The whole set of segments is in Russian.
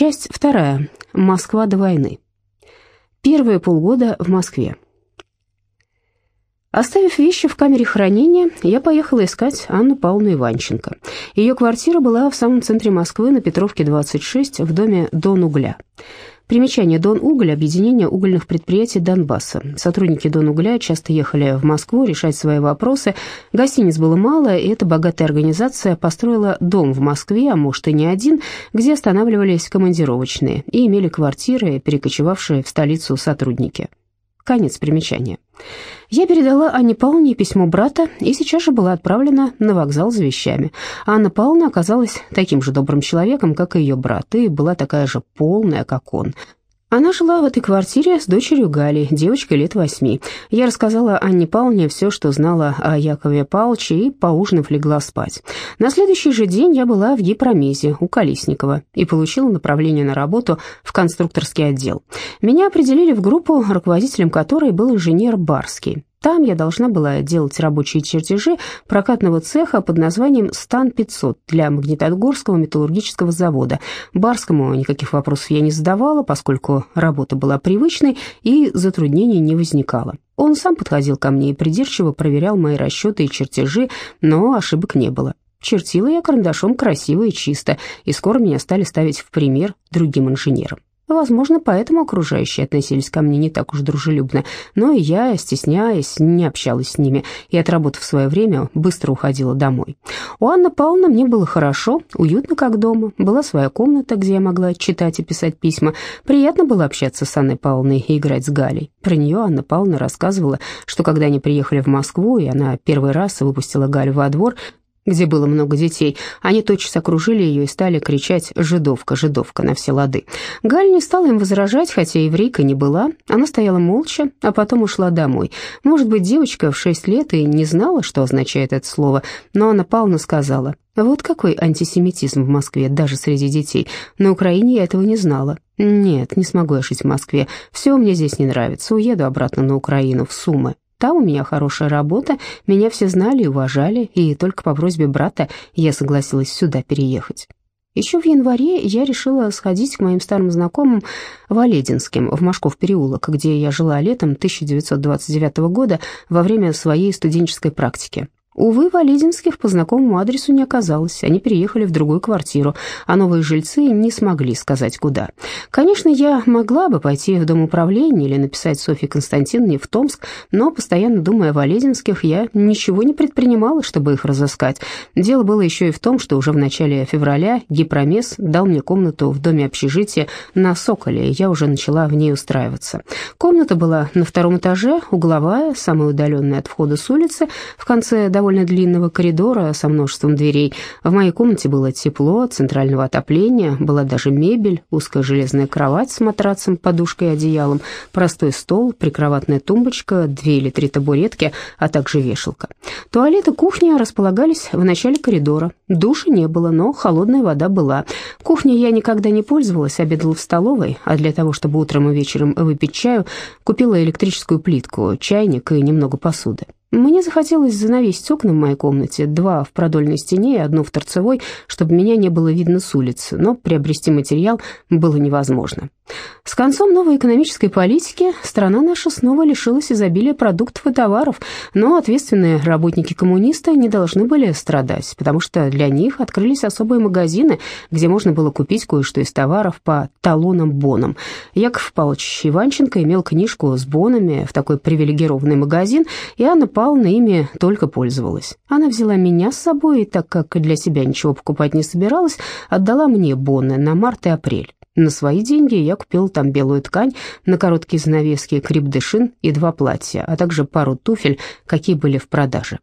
Часть вторая. Москва до войны. Первые полгода в Москве. Оставив вещи в камере хранения, я поехала искать Анну Павловну Иванченко. Ее квартира была в самом центре Москвы, на Петровке, 26, в доме «Дон Угля». Примечание «Дон Уголь» – объединение угольных предприятий Донбасса. Сотрудники «Дон Угля» часто ехали в Москву решать свои вопросы. Гостиниц было мало, и эта богатая организация построила дом в Москве, а может и не один, где останавливались командировочные и имели квартиры, перекочевавшие в столицу сотрудники. Конец примечания. Я передала Анне Павловне письмо брата и сейчас же была отправлена на вокзал за вещами. Анна Павловна оказалась таким же добрым человеком, как и ее брат, и была такая же полная, как он. Она жила в этой квартире с дочерью Галей, девочкой лет восьми. Я рассказала Анне Павловне все, что знала о Якове Павловиче, и, поужинав, легла спать. На следующий же день я была в Гипромезе у Колесникова и получила направление на работу в конструкторский отдел. Меня определили в группу, руководителем которой был инженер Барский. Там я должна была делать рабочие чертежи прокатного цеха под названием «Стан-500» для Магнитогорского металлургического завода. Барскому никаких вопросов я не задавала, поскольку работа была привычной и затруднений не возникало. Он сам подходил ко мне и придирчиво проверял мои расчеты и чертежи, но ошибок не было. Чертила я карандашом красиво и чисто, и скоро меня стали ставить в пример другим инженерам. Возможно, поэтому окружающие относились ко мне не так уж дружелюбно, но и я, стесняясь, не общалась с ними и, отработав свое время, быстро уходила домой. У Анны Павловны мне было хорошо, уютно как дома, была своя комната, где я могла читать и писать письма. Приятно было общаться с Анной Павловной и играть с Галей. Про нее Анна Павловна рассказывала, что когда они приехали в Москву, и она первый раз выпустила Галю во двор, где было много детей. Они тотчас окружили ее и стали кричать «Жидовка, жидовка» на все лады. Галь не стала им возражать, хотя еврейка не была. Она стояла молча, а потом ушла домой. Может быть, девочка в шесть лет и не знала, что означает это слово, но Анна Павловна сказала «Вот какой антисемитизм в Москве, даже среди детей. На Украине я этого не знала. Нет, не смогу я жить в Москве. Все мне здесь не нравится. Уеду обратно на Украину, в Сумы. Там у меня хорошая работа, меня все знали и уважали, и только по просьбе брата я согласилась сюда переехать. Еще в январе я решила сходить к моим старым знакомым Валединским в Машков переулок, где я жила летом 1929 года во время своей студенческой практики. Увы, Валединских по знакомому адресу не оказалось, они переехали в другую квартиру, а новые жильцы не смогли сказать куда. Конечно, я могла бы пойти в дом управления или написать Софье Константиновне в Томск, но, постоянно думая о Валединских, я ничего не предпринимала, чтобы их разыскать. Дело было еще и в том, что уже в начале февраля Гипромес дал мне комнату в доме общежития на Соколе, и я уже начала в ней устраиваться. Комната была на втором этаже, угловая, самая удаленная от входа с улицы, в конце довольно довольно длинного коридора со множеством дверей. В моей комнате было тепло, центрального отопления, была даже мебель, узкая железная кровать с матрацем, подушкой и одеялом, простой стол, прикроватная тумбочка, две или три табуретки, а также вешалка. Туалет и кухня располагались в начале коридора. Душа не было, но холодная вода была. Кухней я никогда не пользовалась, обедала в столовой, а для того, чтобы утром и вечером выпить чаю, купила электрическую плитку, чайник и немного посуды. Мне захотелось занавесить окна в моей комнате, два в продольной стене и одно в торцевой, чтобы меня не было видно с улицы, но приобрести материал было невозможно. С концом новой экономической политики страна наша снова лишилась изобилия продуктов и товаров, но ответственные работники коммуниста не должны были страдать, потому что для них открылись особые магазины, где можно было купить кое-что из товаров по талонам-бонам. Яков Павлович Иванченко имел книжку с бонами в такой привилегированный магазин, и Анна Павловна ими только пользовалась. Она взяла меня с собой, и так как для себя ничего покупать не собиралась, отдала мне боны на март и апрель. На свои деньги я купил там белую ткань на короткие занавески, крепдышин и два платья, а также пару туфель, какие были в продаже.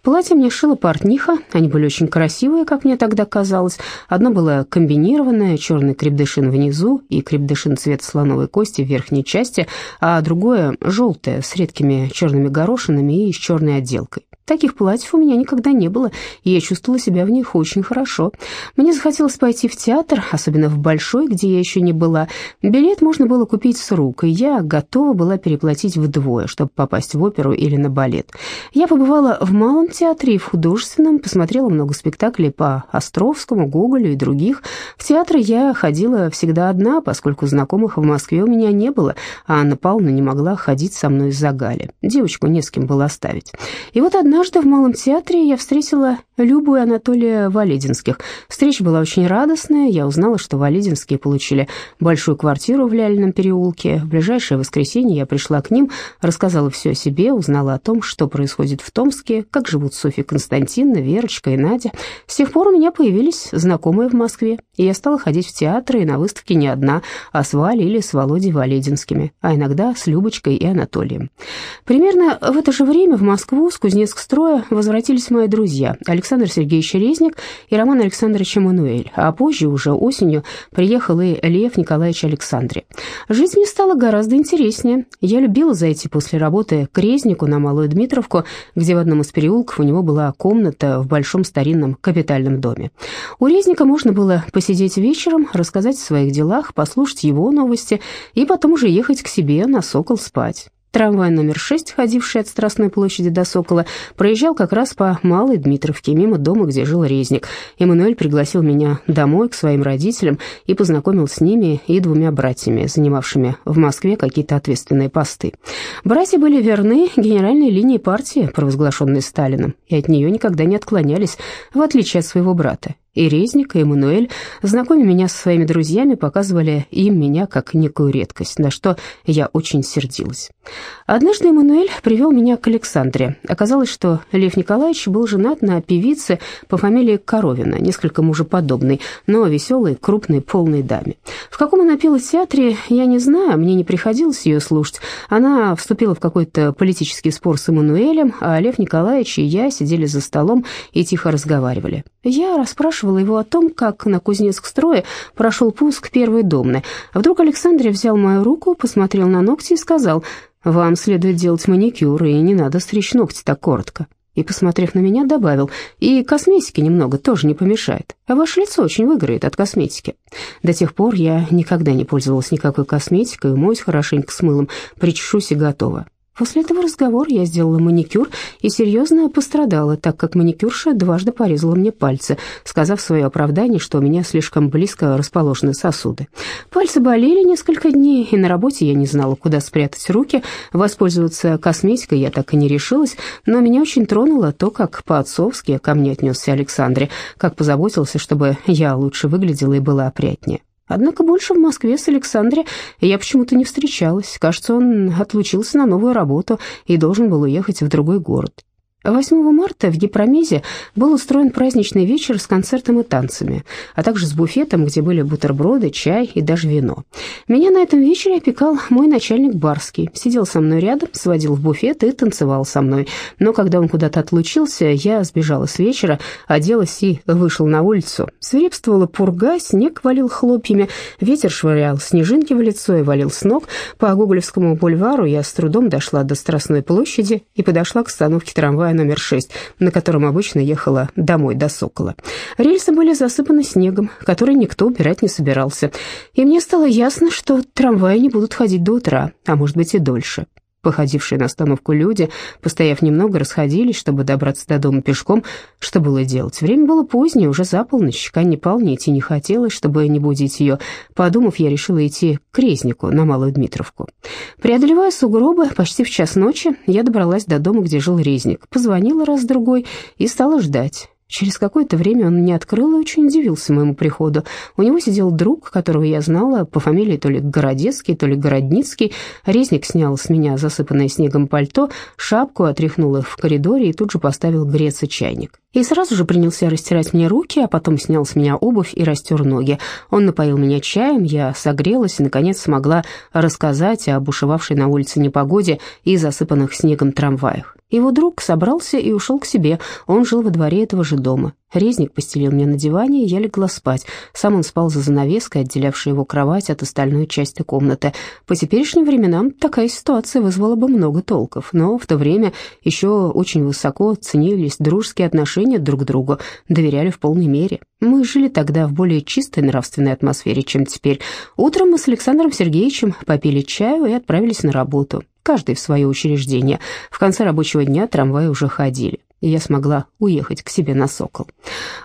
Платье мне шила портниха, они были очень красивые, как мне тогда казалось. Одно было комбинированное, черный крепдышин внизу и крепдышин цвета слоновой кости в верхней части, а другое желтое, с редкими черными горошинами и с черной отделкой. Таких платьев у меня никогда не было, и я чувствовала себя в них очень хорошо. Мне захотелось пойти в театр, особенно в Большой, где я еще не была. Билет можно было купить с рук, и я готова была переплатить вдвое, чтобы попасть в оперу или на балет. Я побывала в Малом театре и в художественном, посмотрела много спектаклей по Островскому, Гоголю и других. В театры я ходила всегда одна, поскольку знакомых в Москве у меня не было, а Анна Павловна не могла ходить со мной из-за Гали. Девочку не с кем было оставить. И вот одна Однажды в Малом театре я встретила Любу и Анатолия Валединских. Встреча была очень радостная. Я узнала, что Валединские получили большую квартиру в Ляльном переулке. В ближайшее воскресенье я пришла к ним, рассказала все о себе, узнала о том, что происходит в Томске, как живут Софья Константиновна, Верочка и Надя. С тех пор у меня появились знакомые в Москве, и я стала ходить в театры и на выставки не одна, а с Валей или с Володей Валединскими, а иногда с Любочкой и Анатолием. Примерно в это же время в Москву с Кузнецк-строя возвратились мои друзья Александр Сергеевич Резник и Роман Александрович Эммануэль, а позже, уже осенью, приехал и Лев Николаевич Александре. Жизнь мне стала гораздо интереснее. Я любила зайти после работы к Резнику на Малую Дмитровку, где в одном из переулков у него была комната в большом старинном капитальном доме. У Резника можно было посидеть вечером, рассказать о своих делах, послушать его новости и потом уже ехать к себе на Сокол спать. Трамвай номер 6, ходивший от Страстной площади до Сокола, проезжал как раз по Малой Дмитровке, мимо дома, где жил Резник. Эммануэль пригласил меня домой к своим родителям и познакомил с ними и двумя братьями, занимавшими в Москве какие-то ответственные посты. Братья были верны генеральной линии партии, провозглашенной Сталином, и от нее никогда не отклонялись, в отличие от своего брата. И Резник, и Эммануэль, знакомя меня со своими друзьями, показывали им меня как некую редкость, на что я очень сердилась. Однажды Эммануэль привел меня к Александре. Оказалось, что Лев Николаевич был женат на певице по фамилии Коровина, несколько мужеподобной, но веселой, крупной, полной даме. В каком она пела театре, я не знаю, мне не приходилось ее слушать. Она вступила в какой-то политический спор с Эммануэлем, а Лев Николаевич и я сидели за столом и тихо разговаривали. Я расспрашивала его о том, как на Кузнецк-строе прошел пуск первой домны. А вдруг Александр взял мою руку, посмотрел на ногти и сказал, «Вам следует делать маникюр, и не надо стричь ногти так коротко». И, посмотрев на меня, добавил, «И косметики немного тоже не помешает, а ваше лицо очень выиграет от косметики». До тех пор я никогда не пользовалась никакой косметикой, умоюсь хорошенько с мылом, причешусь и готова. После этого разговора я сделала маникюр и серьезно пострадала, так как маникюрша дважды порезала мне пальцы, сказав свое оправдание, что у меня слишком близко расположены сосуды. Пальцы болели несколько дней, и на работе я не знала, куда спрятать руки. Воспользоваться косметикой я так и не решилась, но меня очень тронуло то, как по-отцовски ко мне отнесся Александре, как позаботился, чтобы я лучше выглядела и была опрятнее. Однако больше в Москве с Александре я почему-то не встречалась. Кажется, он отлучился на новую работу и должен был уехать в другой город. 8 марта в Гипромезе был устроен праздничный вечер с концертом и танцами, а также с буфетом, где были бутерброды, чай и даже вино. Меня на этом вечере опекал мой начальник Барский. Сидел со мной рядом, сводил в буфет и танцевал со мной. Но когда он куда-то отлучился, я сбежала с вечера, оделась и вышел на улицу. Свирепствовала пурга, снег валил хлопьями, ветер швырял снежинки в лицо и валил с ног. По Гоголевскому бульвару я с трудом дошла до Страстной площади и подошла к остановке трамвая номер 6, на котором обычно ехала домой до Сокола. Рельсы были засыпаны снегом, который никто убирать не собирался, и мне стало ясно, что трамваи не будут ходить до утра, а может быть и дольше. Походившие на остановку люди, постояв немного, расходились, чтобы добраться до дома пешком. Что было делать? Время было позднее, уже за полночь. Канне Павловне идти не хотелось, чтобы не будить ее. Подумав, я решила идти к Резнику на Малую Дмитровку. Преодолевая сугробы, почти в час ночи я добралась до дома, где жил Резник. Позвонила раз-другой и стала ждать. Через какое-то время он мне открыл и очень удивился моему приходу. У него сидел друг, которого я знала по фамилии то ли Городецкий, то ли Городницкий. Резник снял с меня засыпанное снегом пальто, шапку, отряхнул их в коридоре и тут же поставил греться чайник. И сразу же принялся растирать мне руки, а потом снял с меня обувь и растер ноги. Он напоил меня чаем, я согрелась и, наконец, смогла рассказать о бушевавшей на улице непогоде и засыпанных снегом трамваях. Его друг собрался и ушел к себе, он жил во дворе этого же дома. Резник постелил меня на диване, и я легла спать. Сам он спал за занавеской, отделявшей его кровать от остальной части комнаты. По теперешним временам такая ситуация вызвала бы много толков, но в то время еще очень высоко ценились дружеские отношения друг к другу, доверяли в полной мере. Мы жили тогда в более чистой нравственной атмосфере, чем теперь. Утром мы с Александром Сергеевичем попили чаю и отправились на работу каждый в свое учреждение. В конце рабочего дня трамваи уже ходили, и я смогла уехать к себе на «Сокол».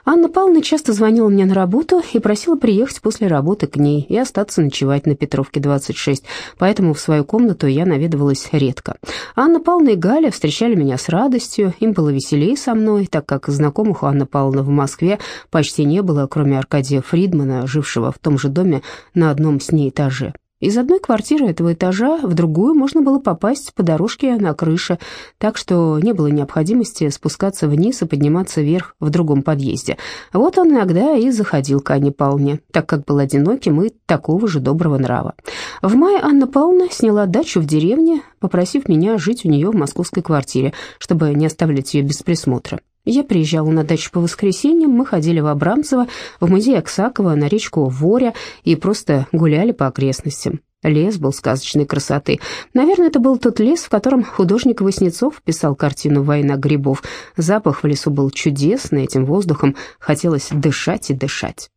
Анна Павловна часто звонила мне на работу и просила приехать после работы к ней и остаться ночевать на Петровке, 26, поэтому в свою комнату я наведывалась редко. Анна Павловна и Галя встречали меня с радостью, им было веселее со мной, так как знакомых у Анны Павловны в Москве почти не было, кроме Аркадия Фридмана, жившего в том же доме на одном с ней этаже. Из одной квартиры этого этажа в другую можно было попасть по дорожке на крыше, так что не было необходимости спускаться вниз и подниматься вверх в другом подъезде. Вот он иногда и заходил к Анне Павловне, так как был одиноким и такого же доброго нрава. В мае Анна Павловна сняла дачу в деревне, попросив меня жить у нее в московской квартире, чтобы не оставлять ее без присмотра. Я приезжала на дачу по воскресеньям, мы ходили в Абрамцево, в музей Аксакова, на речку Воря и просто гуляли по окрестностям. Лес был сказочной красоты. Наверное, это был тот лес, в котором художник Васнецов писал картину «Война грибов». Запах в лесу был чудесный, этим воздухом хотелось дышать и дышать.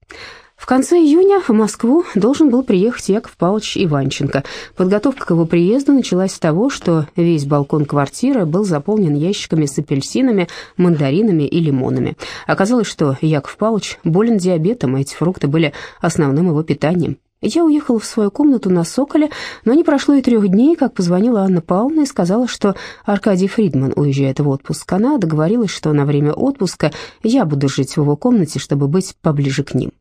В конце июня в Москву должен был приехать Яков Павлович Иванченко. Подготовка к его приезду началась с того, что весь балкон квартиры был заполнен ящиками с апельсинами, мандаринами и лимонами. Оказалось, что Яков Павлович болен диабетом, а эти фрукты были основным его питанием. Я уехала в свою комнату на Соколе, но не прошло и трех дней, как позвонила Анна Павловна и сказала, что Аркадий Фридман уезжает в отпуск. Она договорилась, что на время отпуска я буду жить в его комнате, чтобы быть поближе к ним.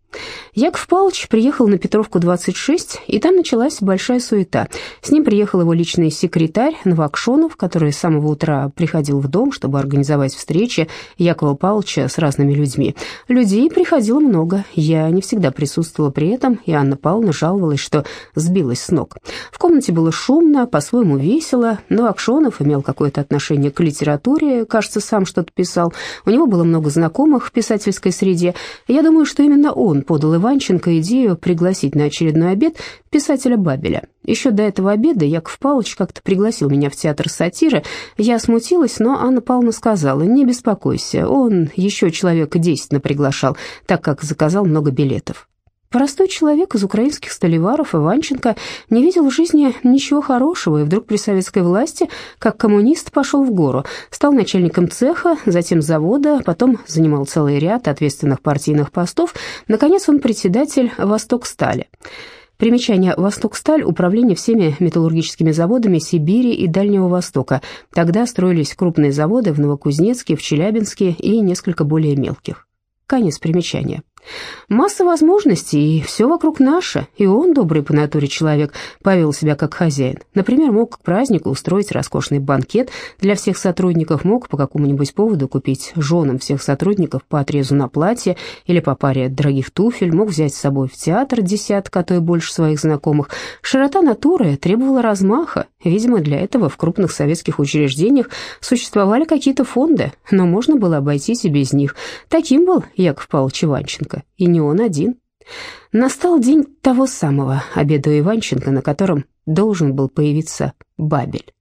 Яков Павлович приехал на Петровку, 26, и там началась большая суета. С ним приехал его личный секретарь Новокшонов, который с самого утра приходил в дом, чтобы организовать встречи Якова Павловича с разными людьми. Людей приходило много, я не всегда присутствовала при этом, и Анна Павловна жаловалась, что сбилась с ног. В комнате было шумно, по-своему весело, Новокшонов имел какое-то отношение к литературе, кажется, сам что-то писал. У него было много знакомых в писательской среде, я думаю, что именно он подал Иванченко идею пригласить на очередной обед писателя Бабеля. Еще до этого обеда Яков Павлович как-то пригласил меня в театр сатиры. Я смутилась, но Анна Павловна сказала, не беспокойся, он еще человека десять наприглашал, так как заказал много билетов. Простой человек из украинских столеваров Иванченко не видел в жизни ничего хорошего, и вдруг при советской власти, как коммунист, пошел в гору, стал начальником цеха, затем завода, потом занимал целый ряд ответственных партийных постов, наконец он председатель «Восток-стали». Примечание «Восток-сталь» – управление всеми металлургическими заводами Сибири и Дальнего Востока. Тогда строились крупные заводы в Новокузнецке, в Челябинске и несколько более мелких. Конец примечания. Масса возможностей, и все вокруг наше, и он, добрый по натуре человек, повел себя как хозяин. Например, мог к празднику устроить роскошный банкет для всех сотрудников, мог по какому-нибудь поводу купить женам всех сотрудников по отрезу на платье или по паре дорогих туфель, мог взять с собой в театр десятка, а то и больше своих знакомых. Широта натуры требовала размаха, видимо, для этого в крупных советских учреждениях существовали какие-то фонды, но можно было обойтись и без них. Таким был Яков Павлович Иванченко. Иванченко, и не он один. Настал день того самого обеда Иванченко, на котором должен был появиться Бабель.